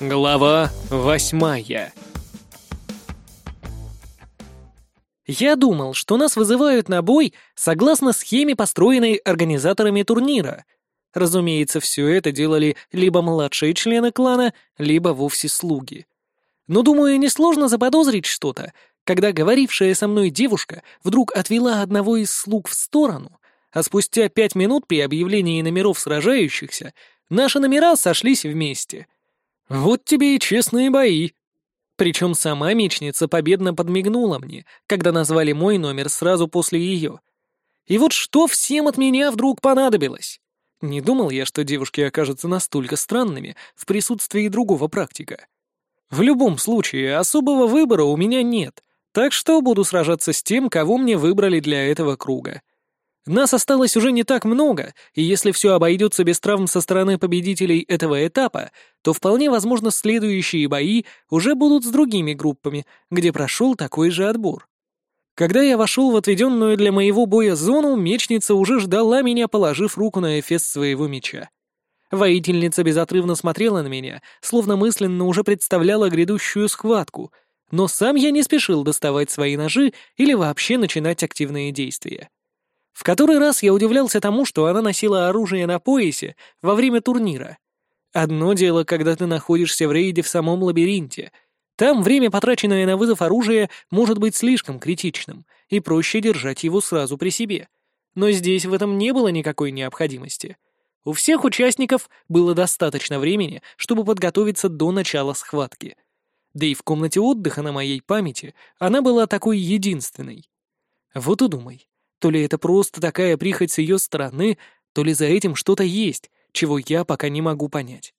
Глава восьмая Я думал, что нас вызывают на бой согласно схеме, построенной организаторами турнира. Разумеется, все это делали либо младшие члены клана, либо вовсе слуги. Но, думаю, несложно заподозрить что-то, когда говорившая со мной девушка вдруг отвела одного из слуг в сторону, а спустя пять минут при объявлении номеров сражающихся наши номера сошлись вместе — «Вот тебе и честные бои!» Причем сама мечница победно подмигнула мне, когда назвали мой номер сразу после ее. И вот что всем от меня вдруг понадобилось? Не думал я, что девушки окажутся настолько странными в присутствии другого практика. В любом случае, особого выбора у меня нет, так что буду сражаться с тем, кого мне выбрали для этого круга. Нас осталось уже не так много, и если все обойдется без травм со стороны победителей этого этапа, то вполне возможно следующие бои уже будут с другими группами, где прошел такой же отбор. Когда я вошел в отведенную для моего боя зону, мечница уже ждала меня, положив руку на эфес своего меча. Воительница безотрывно смотрела на меня, словно мысленно уже представляла грядущую схватку, но сам я не спешил доставать свои ножи или вообще начинать активные действия. В который раз я удивлялся тому, что она носила оружие на поясе во время турнира. Одно дело, когда ты находишься в рейде в самом лабиринте. Там время, потраченное на вызов оружия, может быть слишком критичным, и проще держать его сразу при себе. Но здесь в этом не было никакой необходимости. У всех участников было достаточно времени, чтобы подготовиться до начала схватки. Да и в комнате отдыха на моей памяти она была такой единственной. Вот и думай, то ли это просто такая прихоть с ее стороны, то ли за этим что-то есть, чего я пока не могу понять.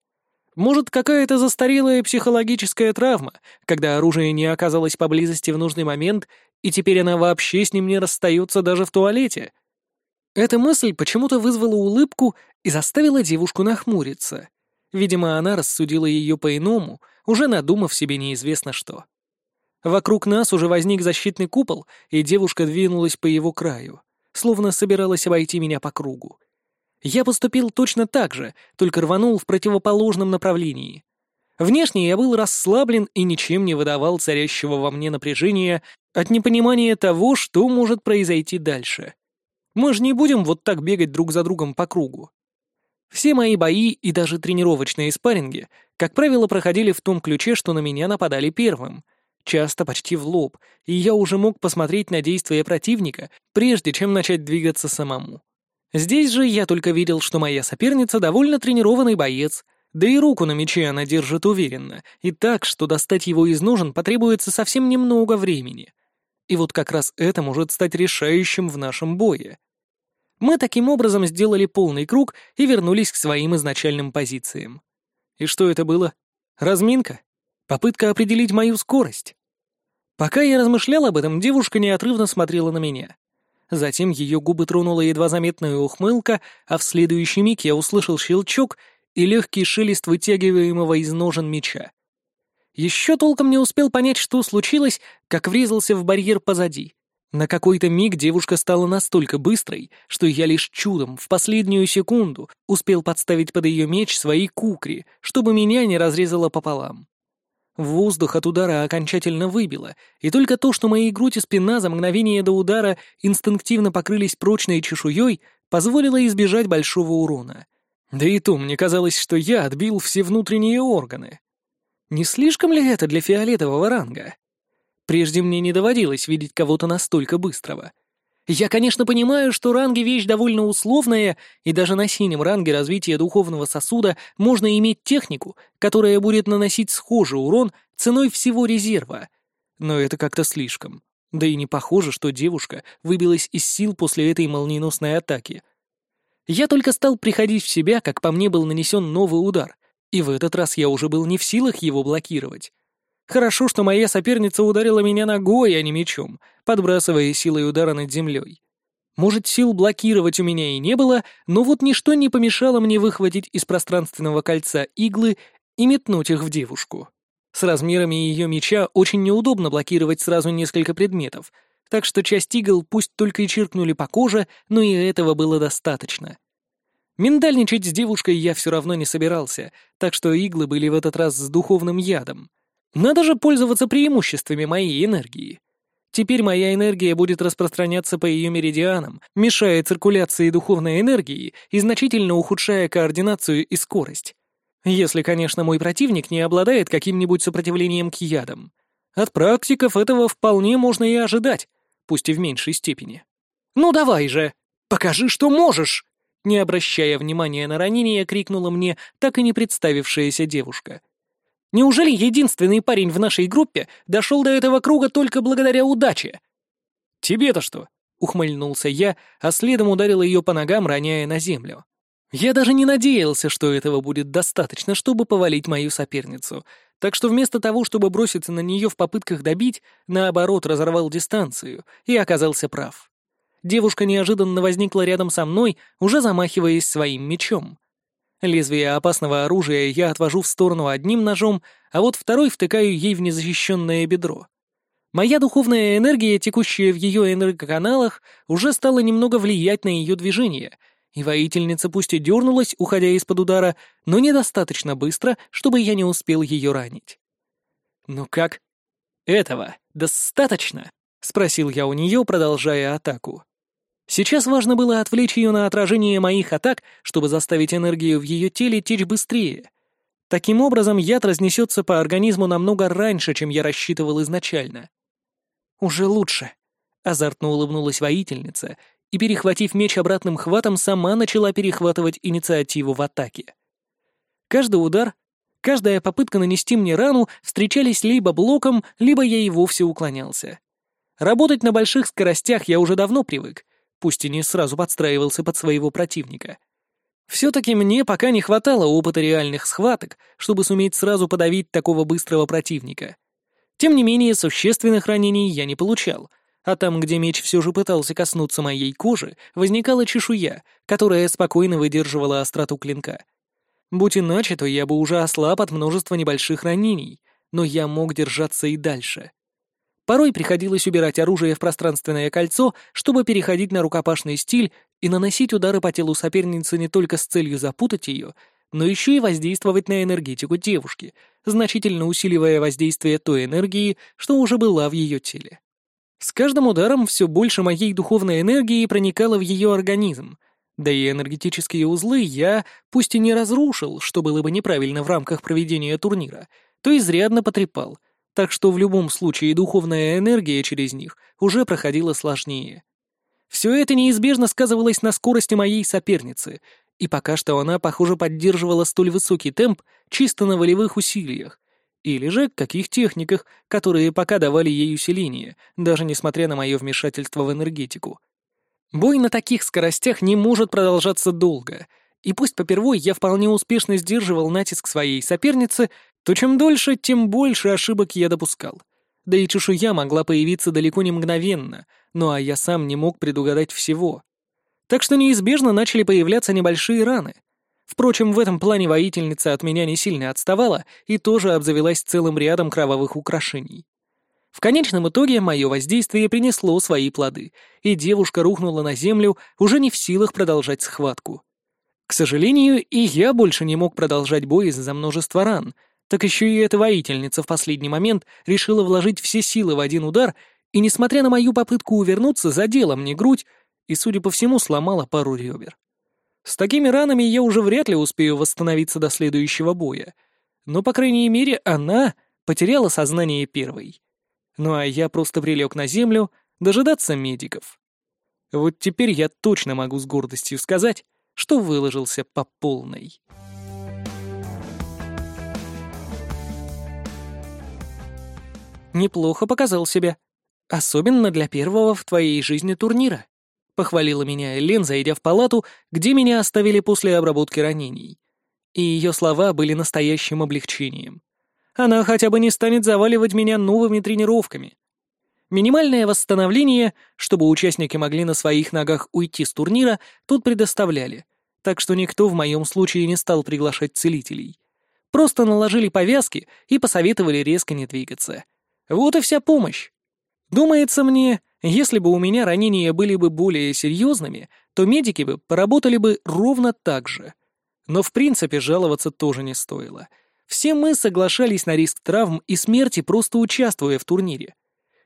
Может, какая-то застарелая психологическая травма, когда оружие не оказалось поблизости в нужный момент, и теперь она вообще с ним не расстается даже в туалете? Эта мысль почему-то вызвала улыбку и заставила девушку нахмуриться. Видимо, она рассудила ее по-иному, уже надумав себе неизвестно что. Вокруг нас уже возник защитный купол, и девушка двинулась по его краю, словно собиралась обойти меня по кругу. Я поступил точно так же, только рванул в противоположном направлении. Внешне я был расслаблен и ничем не выдавал царящего во мне напряжения от непонимания того, что может произойти дальше. Мы же не будем вот так бегать друг за другом по кругу. Все мои бои и даже тренировочные спарринги, как правило, проходили в том ключе, что на меня нападали первым — часто почти в лоб, и я уже мог посмотреть на действия противника, прежде чем начать двигаться самому. Здесь же я только видел, что моя соперница довольно тренированный боец, да и руку на мече она держит уверенно, и так, что достать его из ножен потребуется совсем немного времени. И вот как раз это может стать решающим в нашем бое. Мы таким образом сделали полный круг и вернулись к своим изначальным позициям. И что это было? Разминка? Попытка определить мою скорость? Пока я размышлял об этом, девушка неотрывно смотрела на меня. Затем ее губы тронула едва заметная ухмылка, а в следующий миг я услышал щелчок и легкий шелест вытягиваемого из ножен меча. Еще толком не успел понять, что случилось, как врезался в барьер позади. На какой-то миг девушка стала настолько быстрой, что я лишь чудом, в последнюю секунду, успел подставить под ее меч свои кукри, чтобы меня не разрезало пополам. Воздух от удара окончательно выбило, и только то, что мои грудь и спина за мгновение до удара инстинктивно покрылись прочной чешуей, позволило избежать большого урона. Да и то мне казалось, что я отбил все внутренние органы. Не слишком ли это для фиолетового ранга? Прежде мне не доводилось видеть кого-то настолько быстрого — я, конечно, понимаю, что ранги — вещь довольно условная, и даже на синем ранге развития духовного сосуда можно иметь технику, которая будет наносить схожий урон ценой всего резерва. Но это как-то слишком. Да и не похоже, что девушка выбилась из сил после этой молниеносной атаки. Я только стал приходить в себя, как по мне был нанесен новый удар, и в этот раз я уже был не в силах его блокировать. Хорошо, что моя соперница ударила меня ногой, а не мечом, подбрасывая силой удара над землей. Может, сил блокировать у меня и не было, но вот ничто не помешало мне выхватить из пространственного кольца иглы и метнуть их в девушку. С размерами ее меча очень неудобно блокировать сразу несколько предметов, так что часть игл пусть только и чиркнули по коже, но и этого было достаточно. Миндальничать с девушкой я все равно не собирался, так что иглы были в этот раз с духовным ядом. Надо же пользоваться преимуществами моей энергии. Теперь моя энергия будет распространяться по ее меридианам, мешая циркуляции духовной энергии и значительно ухудшая координацию и скорость. Если, конечно, мой противник не обладает каким-нибудь сопротивлением к ядам. От практиков этого вполне можно и ожидать, пусть и в меньшей степени. «Ну давай же! Покажи, что можешь!» Не обращая внимания на ранение, крикнула мне так и не представившаяся девушка. Неужели единственный парень в нашей группе дошел до этого круга только благодаря удаче? Тебе-то что? Ухмыльнулся я, а следом ударил ее по ногам, роняя на землю. Я даже не надеялся, что этого будет достаточно, чтобы повалить мою соперницу, так что вместо того, чтобы броситься на нее в попытках добить, наоборот, разорвал дистанцию и оказался прав. Девушка неожиданно возникла рядом со мной, уже замахиваясь своим мечом. Лезвие опасного оружия я отвожу в сторону одним ножом, а вот второй втыкаю ей в незащищенное бедро. Моя духовная энергия, текущая в ее энергоканалах, уже стала немного влиять на ее движение, и воительница пусть и дернулась, уходя из-под удара, но недостаточно быстро, чтобы я не успел ее ранить. «Ну как? Этого достаточно?» — спросил я у нее, продолжая атаку. Сейчас важно было отвлечь ее на отражение моих атак, чтобы заставить энергию в ее теле течь быстрее. Таким образом, яд разнесется по организму намного раньше, чем я рассчитывал изначально. «Уже лучше», — азартно улыбнулась воительница и, перехватив меч обратным хватом, сама начала перехватывать инициативу в атаке. Каждый удар, каждая попытка нанести мне рану встречались либо блоком, либо я и вовсе уклонялся. Работать на больших скоростях я уже давно привык, пусть и не сразу подстраивался под своего противника. Все-таки мне пока не хватало опыта реальных схваток, чтобы суметь сразу подавить такого быстрого противника. Тем не менее, существенных ранений я не получал, а там, где меч все же пытался коснуться моей кожи, возникала чешуя, которая спокойно выдерживала остроту клинка. Будь иначе, то я бы уже ослаб от множества небольших ранений, но я мог держаться и дальше. Порой приходилось убирать оружие в пространственное кольцо, чтобы переходить на рукопашный стиль и наносить удары по телу соперницы не только с целью запутать ее, но еще и воздействовать на энергетику девушки, значительно усиливая воздействие той энергии, что уже была в ее теле. С каждым ударом все больше моей духовной энергии проникало в ее организм, да и энергетические узлы я, пусть и не разрушил, что было бы неправильно в рамках проведения турнира, то изрядно потрепал — так что в любом случае духовная энергия через них уже проходила сложнее. Все это неизбежно сказывалось на скорости моей соперницы, и пока что она, похоже, поддерживала столь высокий темп чисто на волевых усилиях, или же каких техниках, которые пока давали ей усиление, даже несмотря на мое вмешательство в энергетику. Бой на таких скоростях не может продолжаться долго, и пусть попервой я вполне успешно сдерживал натиск своей соперницы, то чем дольше, тем больше ошибок я допускал. Да и чешуя могла появиться далеко не мгновенно, ну а я сам не мог предугадать всего. Так что неизбежно начали появляться небольшие раны. Впрочем, в этом плане воительница от меня не сильно отставала и тоже обзавелась целым рядом кровавых украшений. В конечном итоге мое воздействие принесло свои плоды, и девушка рухнула на землю, уже не в силах продолжать схватку. К сожалению, и я больше не мог продолжать бой из-за множества ран, так еще и эта воительница в последний момент решила вложить все силы в один удар и, несмотря на мою попытку увернуться, задела мне грудь и, судя по всему, сломала пару ребер. С такими ранами я уже вряд ли успею восстановиться до следующего боя, но, по крайней мере, она потеряла сознание первой. Ну а я просто прилег на землю дожидаться медиков. Вот теперь я точно могу с гордостью сказать, что выложился по полной. Неплохо показал себя. Особенно для первого в твоей жизни турнира», — похвалила меня Элен, зайдя в палату, где меня оставили после обработки ранений. И ее слова были настоящим облегчением. Она хотя бы не станет заваливать меня новыми тренировками. Минимальное восстановление, чтобы участники могли на своих ногах уйти с турнира, тут предоставляли, так что никто в моем случае не стал приглашать целителей. Просто наложили повязки и посоветовали резко не двигаться — вот и вся помощь. Думается мне, если бы у меня ранения были бы более серьезными, то медики бы поработали бы ровно так же. Но в принципе жаловаться тоже не стоило. Все мы соглашались на риск травм и смерти, просто участвуя в турнире.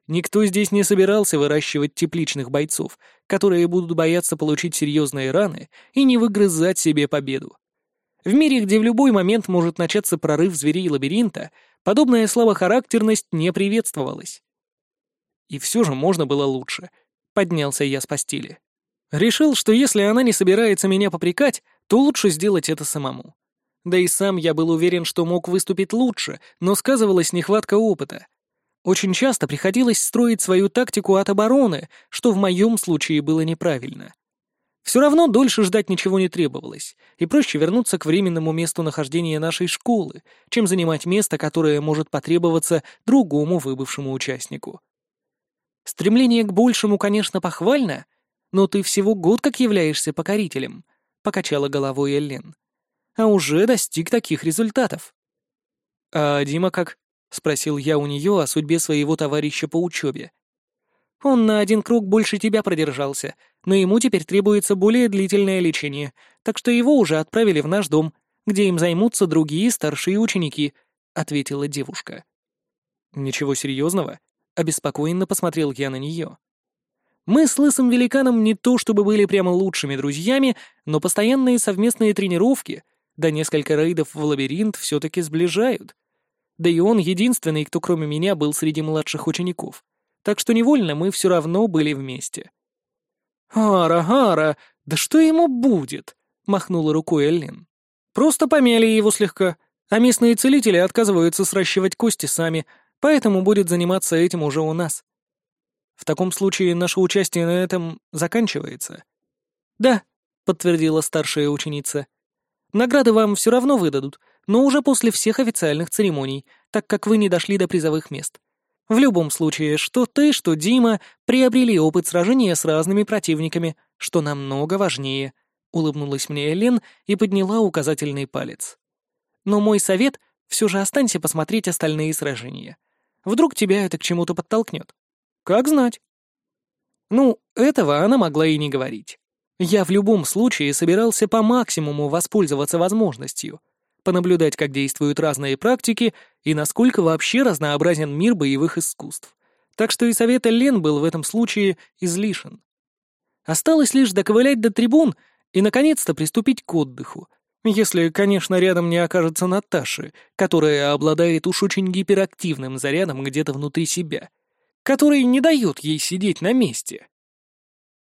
Никто здесь не собирался выращивать тепличных бойцов, которые будут бояться получить серьезные раны и не выгрызать себе победу. В мире, где в любой момент может начаться прорыв зверей лабиринта, подобная слабохарактерность не приветствовалась. И все же можно было лучше. Поднялся я с постели. Решил, что если она не собирается меня попрекать, то лучше сделать это самому. Да и сам я был уверен, что мог выступить лучше, но сказывалась нехватка опыта. Очень часто приходилось строить свою тактику от обороны, что в моем случае было неправильно. Все равно дольше ждать ничего не требовалось, и проще вернуться к временному месту нахождения нашей школы, чем занимать место, которое может потребоваться другому выбывшему участнику. Стремление к большему, конечно, похвально, но ты всего год как являешься покорителем, — покачала головой Эллен. А уже достиг таких результатов. А Дима как? — спросил я у нее о судьбе своего товарища по учебе. Он на один круг больше тебя продержался, но ему теперь требуется более длительное лечение, так что его уже отправили в наш дом, где им займутся другие старшие ученики», — ответила девушка. «Ничего серьезного?» — обеспокоенно посмотрел я на нее. Мы с лысым великаном не то чтобы были прямо лучшими друзьями, но постоянные совместные тренировки, да несколько рейдов в лабиринт все-таки сближают. Да и он единственный, кто кроме меня был среди младших учеников. Так что невольно мы все равно были вместе. «Ара, Ара, да что ему будет?» — махнула рукой Эллен. «Просто помяли его слегка, а местные целители отказываются сращивать кости сами, поэтому будет заниматься этим уже у нас. В таком случае наше участие на этом заканчивается. Да, подтвердила старшая ученица. Награды вам все равно выдадут, но уже после всех официальных церемоний, так как вы не дошли до призовых мест. В любом случае, что ты, что Дима приобрели опыт сражения с разными противниками, что намного важнее, улыбнулась мне Элен и подняла указательный палец. Но мой совет — все же останься посмотреть остальные сражения. Вдруг тебя это к чему-то подтолкнет. Как знать. Ну, этого она могла и не говорить. Я в любом случае собирался по максимуму воспользоваться возможностью, понаблюдать, как действуют разные практики и насколько вообще разнообразен мир боевых искусств. Так что и совет Лен был в этом случае излишен. Осталось лишь доковылять до трибун и, наконец-то, приступить к отдыху, если, конечно, рядом не окажется Наташи, которая обладает уж очень гиперактивным зарядом где-то внутри себя, который не дает ей сидеть на месте.